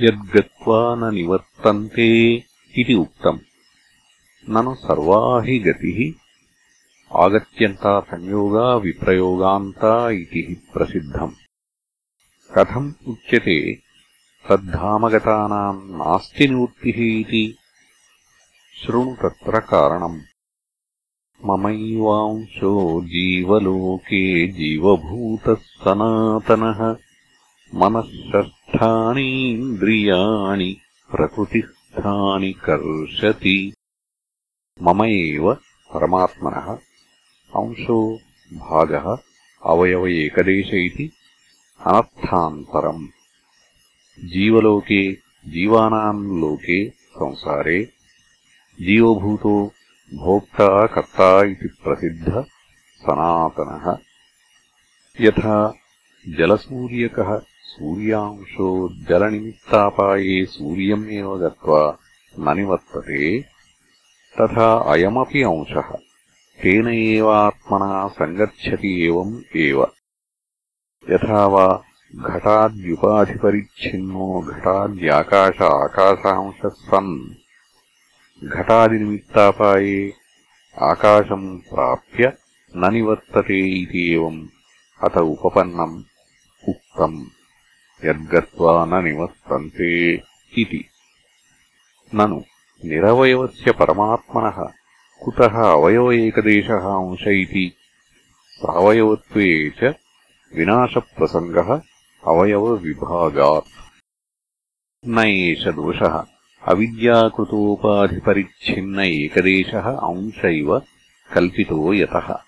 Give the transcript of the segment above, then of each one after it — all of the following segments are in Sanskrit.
यद्गत्वा न निवर्तन्ते इति उक्तम्। ननु सर्वा हि गतिः आगत्यन्ता संयोगा विप्रयोगान्ता इति प्रसिद्धम्। कथम् उच्यते तद्धामगतानाम् नास्ति निवृत्तिः इति? शृणु तत्र कारणम्। ममैवांशो जीवलोके जीवभूतः सनातनः मनःषष्ठानीन्द्रियाणि प्रकृतिस्थानि कर्षति। मम एव परमात्मनः। अंशो भागः अवयव एकदेश इति अनर्थान्तरम् जीवलोके जीवानाम् लोके संसारे जीवभूतो भोक्ता कर्ता इति प्रसिद्धः सनातनः। यथा जलसूर्यकः సూర్యాంశో జలనిమిత్తాపాయే సూర్యమేవ గత్వా నివర్తతే తథా అయమపి అంశ తేన ఏవాత్మనా సంగచ్చతి ఏవం ఏవ యథా వా ఘటాద్యుపాధిపరిచ్ఛిన్నో ఘటాద్యాకాశ ఆకాశాంశ సన్ ఘటాదినిమిత్తాపాయే ఆకాశం ప్రాప్య న నివర్తతే ఇతి ఏవం అత ఉపపన్నం ఉక్తం यद्गत्वा न निवर्तन्ते इति। ननु निरवयवस्य परमात्मनः कुतः अवयव एकदेशः अंश इति? सावयवत्वे च विनाशप्रसङ्गः अवयवविभागात्। न एष दोषः अविद्याकृतोपाधिपरिच्छिन्न एकदेशः अंश इव कल्पितो यतः।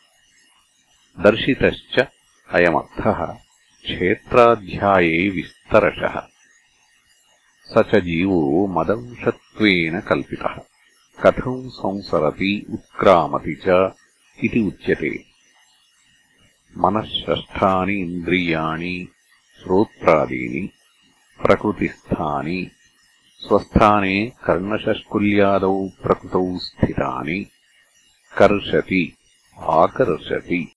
दर्शितश्च अयमर्थः क्षेत्राध्याये विस्तरशः। स च जीवो मदंशत्वेन कल्पितः। कथम् संसरति उत्क्रामति च इति उच्यते। मनःषष्ठानि इन्द्रियाणि श्रोत्रादीनि प्रकृतिस्थानि स्वस्थाने कर्णशष्कुल्यादौ प्रकृतौ स्थितानि कर्षति आकर्षति